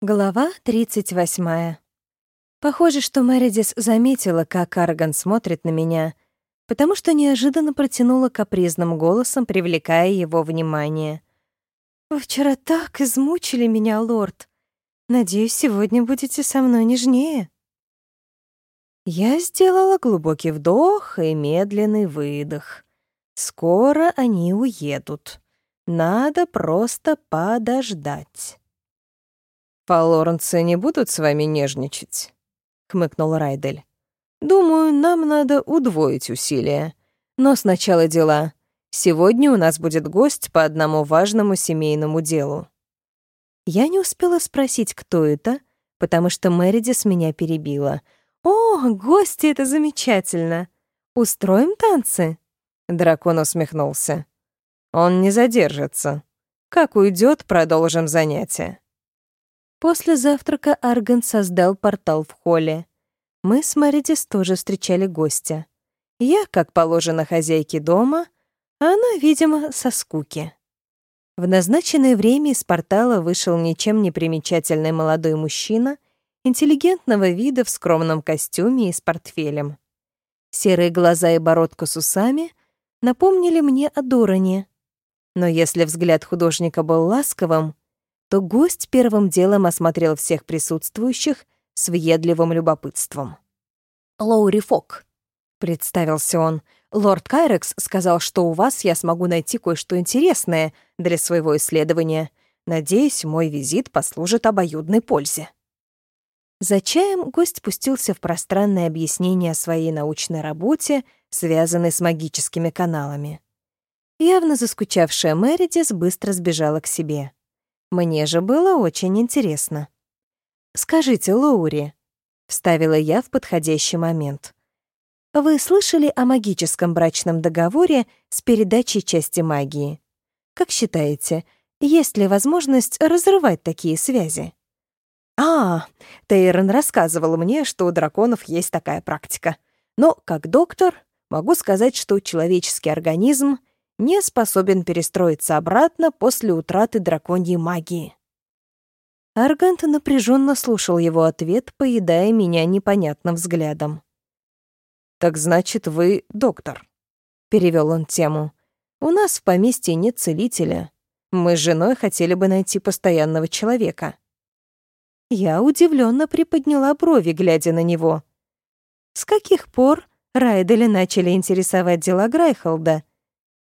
Глава 38. Похоже, что Мэридис заметила, как Арган смотрит на меня, потому что неожиданно протянула капризным голосом, привлекая его внимание. «Вы вчера так измучили меня, лорд. Надеюсь, сегодня будете со мной нежнее». Я сделала глубокий вдох и медленный выдох. Скоро они уедут. Надо просто подождать. «Полорнцы не будут с вами нежничать?» — хмыкнул Райдель. «Думаю, нам надо удвоить усилия. Но сначала дела. Сегодня у нас будет гость по одному важному семейному делу». Я не успела спросить, кто это, потому что Мэридис меня перебила. «О, гости — это замечательно! Устроим танцы?» Дракон усмехнулся. «Он не задержится. Как уйдет, продолжим занятие». После завтрака Арган создал портал в холле. Мы с Мэридис тоже встречали гостя. Я, как положено хозяйке дома, а она, видимо, со скуки. В назначенное время из портала вышел ничем не примечательный молодой мужчина, интеллигентного вида в скромном костюме и с портфелем. Серые глаза и бородка с усами напомнили мне о Доране. Но если взгляд художника был ласковым, то гость первым делом осмотрел всех присутствующих с въедливым любопытством. «Лоури Фок», — представился он, — «лорд Кайрекс сказал, что у вас я смогу найти кое-что интересное для своего исследования. Надеюсь, мой визит послужит обоюдной пользе». За чаем гость пустился в пространное объяснение о своей научной работе, связанной с магическими каналами. Явно заскучавшая Мэридис быстро сбежала к себе. Мне же было очень интересно. «Скажите, Лоури», — вставила я в подходящий момент, «вы слышали о магическом брачном договоре с передачей части магии? Как считаете, есть ли возможность разрывать такие связи?» «А, Тейрон рассказывал мне, что у драконов есть такая практика. Но, как доктор, могу сказать, что человеческий организм не способен перестроиться обратно после утраты драконьей магии. Аргант напряженно слушал его ответ, поедая меня непонятным взглядом. «Так значит, вы доктор», — перевел он тему. «У нас в поместье нет целителя. Мы с женой хотели бы найти постоянного человека». Я удивленно приподняла брови, глядя на него. С каких пор Райделя начали интересовать дела Грайхолда?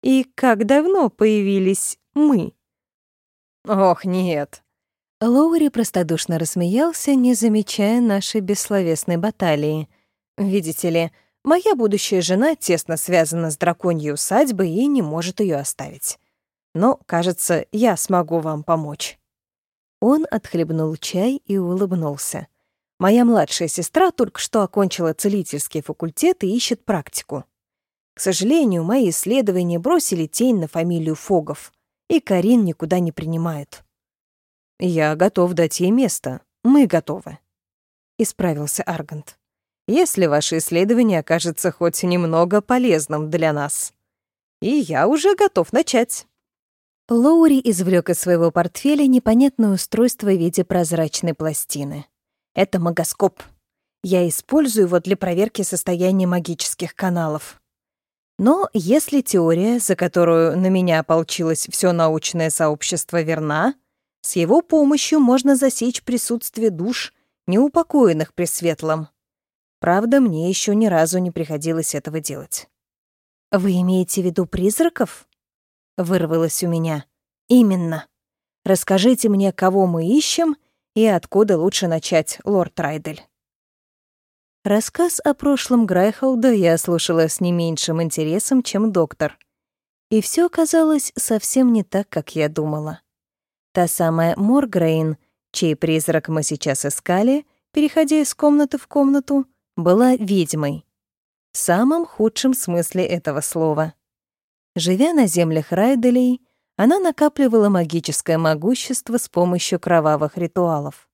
И как давно появились мы? Ох, нет. Лоури простодушно рассмеялся, не замечая нашей бессловесной баталии. Видите ли, моя будущая жена тесно связана с драконьей усадьбой и не может ее оставить. Но, кажется, я смогу вам помочь. Он отхлебнул чай и улыбнулся. Моя младшая сестра только что окончила целительский факультет и ищет практику. К сожалению, мои исследования бросили тень на фамилию Фогов, и Карин никуда не принимает. «Я готов дать ей место. Мы готовы», — исправился Аргант. «Если ваше исследование окажется хоть немного полезным для нас. И я уже готов начать». Лоури извлек из своего портфеля непонятное устройство в виде прозрачной пластины. Это магоскоп. Я использую его для проверки состояния магических каналов. Но если теория, за которую на меня ополчилось все научное сообщество, верна, с его помощью можно засечь присутствие душ, неупокоенных при светлом. Правда, мне еще ни разу не приходилось этого делать. «Вы имеете в виду призраков?» — вырвалось у меня. «Именно. Расскажите мне, кого мы ищем и откуда лучше начать, лорд Райдель». Рассказ о прошлом Грайхолда я слушала с не меньшим интересом, чем доктор. И все оказалось совсем не так, как я думала. Та самая Моргрейн, чей призрак мы сейчас искали, переходя из комнаты в комнату, была ведьмой. В самом худшем смысле этого слова. Живя на землях Райделей, она накапливала магическое могущество с помощью кровавых ритуалов.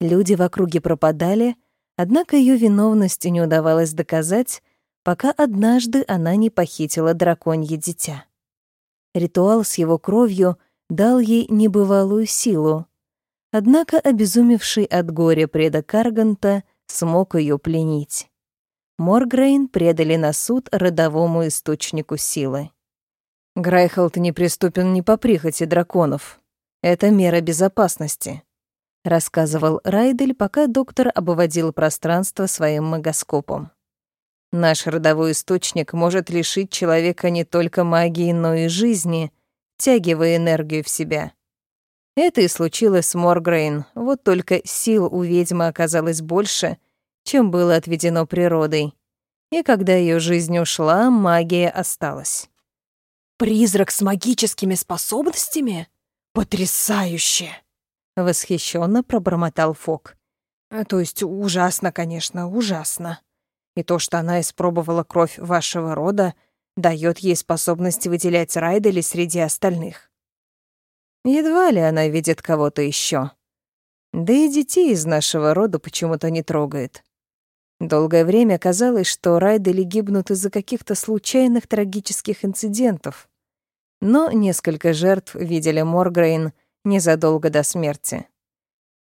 Люди в округе пропадали — Однако ее виновность не удавалось доказать, пока однажды она не похитила драконье дитя. Ритуал с его кровью дал ей небывалую силу. Однако обезумевший от горя предок Арганта смог ее пленить. Моргрейн предали на суд родовому источнику силы. Грайхолд неприступен не по прихоти драконов. Это мера безопасности, рассказывал Райдель, пока доктор обводил пространство своим магоскопом. Наш родовой источник может лишить человека не только магии, но и жизни, втягивая энергию в себя. Это и случилось с Моргрейн, вот только сил у ведьмы оказалось больше, чем было отведено природой. И когда ее жизнь ушла, магия осталась. Призрак с магическими способностями? Потрясающе! Восхищенно пробормотал Фок. «Э, то есть ужасно, конечно, ужасно. И то, что она испробовала кровь вашего рода, дает ей способность выделять Райдели среди остальных. Едва ли она видит кого-то еще. Да и детей из нашего рода почему-то не трогает. Долгое время казалось, что Райдели гибнут из-за каких-то случайных трагических инцидентов но несколько жертв видели Моргрейн незадолго до смерти.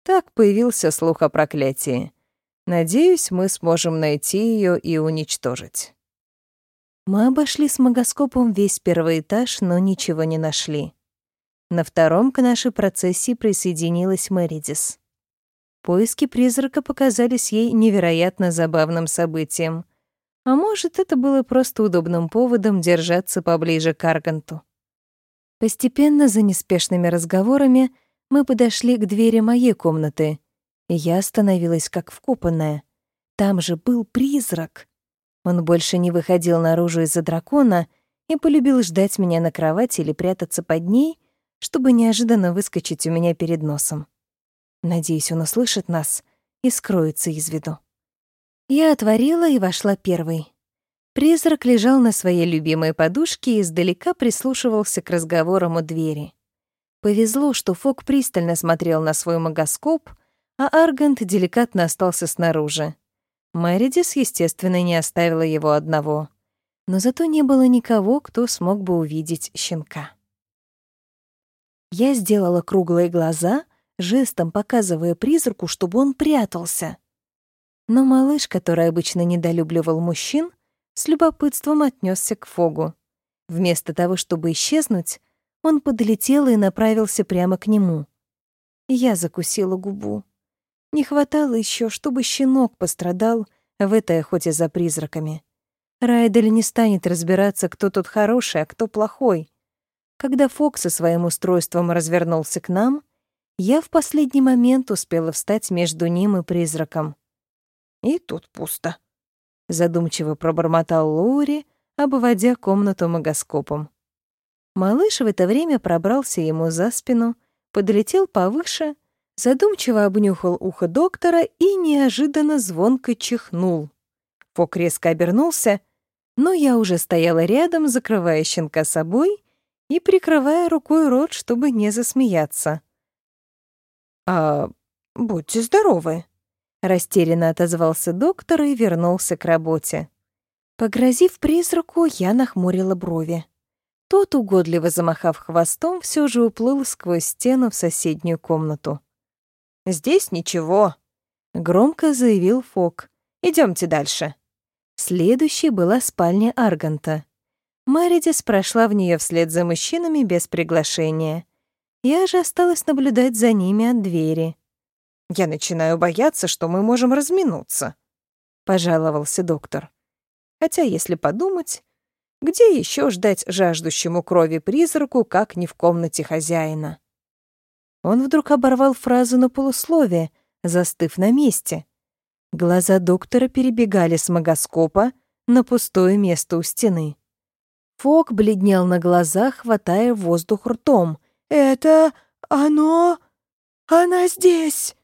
Так появился слух о проклятии. Надеюсь, мы сможем найти ее и уничтожить. Мы обошли с магоскопом весь первый этаж, но ничего не нашли. На втором к нашей процессии присоединилась Мэридис. Поиски призрака показались ей невероятно забавным событием. А может, это было просто удобным поводом держаться поближе к Арганту. Постепенно, за неспешными разговорами, мы подошли к двери моей комнаты, и я остановилась как вкопанная. Там же был призрак. Он больше не выходил наружу из-за дракона и полюбил ждать меня на кровати или прятаться под ней, чтобы неожиданно выскочить у меня перед носом. Надеюсь, он услышит нас и скроется из виду. Я отворила и вошла первой. Призрак лежал на своей любимой подушке и издалека прислушивался к разговорам у двери. Повезло, что Фок пристально смотрел на свой магоскоп, а Аргант деликатно остался снаружи. Мэридис, естественно, не оставила его одного. Но зато не было никого, кто смог бы увидеть щенка. Я сделала круглые глаза, жестом показывая призраку, чтобы он прятался. Но малыш, который обычно недолюбливал мужчин, с любопытством отнесся к Фогу. Вместо того, чтобы исчезнуть, он подлетел и направился прямо к нему. Я закусила губу. Не хватало еще, чтобы щенок пострадал в этой охоте за призраками. Райдель не станет разбираться, кто тут хороший, а кто плохой. Когда Фок со своим устройством развернулся к нам, я в последний момент успела встать между ним и призраком. И тут пусто задумчиво пробормотал Лоури, обводя комнату магоскопом. Малыш в это время пробрался ему за спину, подлетел повыше, задумчиво обнюхал ухо доктора и неожиданно звонко чихнул. Фок резко обернулся, но я уже стояла рядом, закрывая щенка собой и прикрывая рукой рот, чтобы не засмеяться. «А, будьте здоровы», Растерянно отозвался доктор и вернулся к работе. Погрозив призраку, я нахмурила брови. Тот, угодливо замахав хвостом, все же уплыл сквозь стену в соседнюю комнату. «Здесь ничего», — громко заявил Фок. Идемте дальше». Следующей была спальня Арганта. Мэридис прошла в нее вслед за мужчинами без приглашения. Я же осталась наблюдать за ними от двери. Я начинаю бояться, что мы можем разминуться, пожаловался доктор. Хотя, если подумать, где еще ждать жаждущему крови призраку, как не в комнате хозяина? Он вдруг оборвал фразу на полусловие, застыв на месте. Глаза доктора перебегали с магоскопа на пустое место у стены. Фок бледнел на глазах, хватая воздух ртом. «Это оно... она здесь!»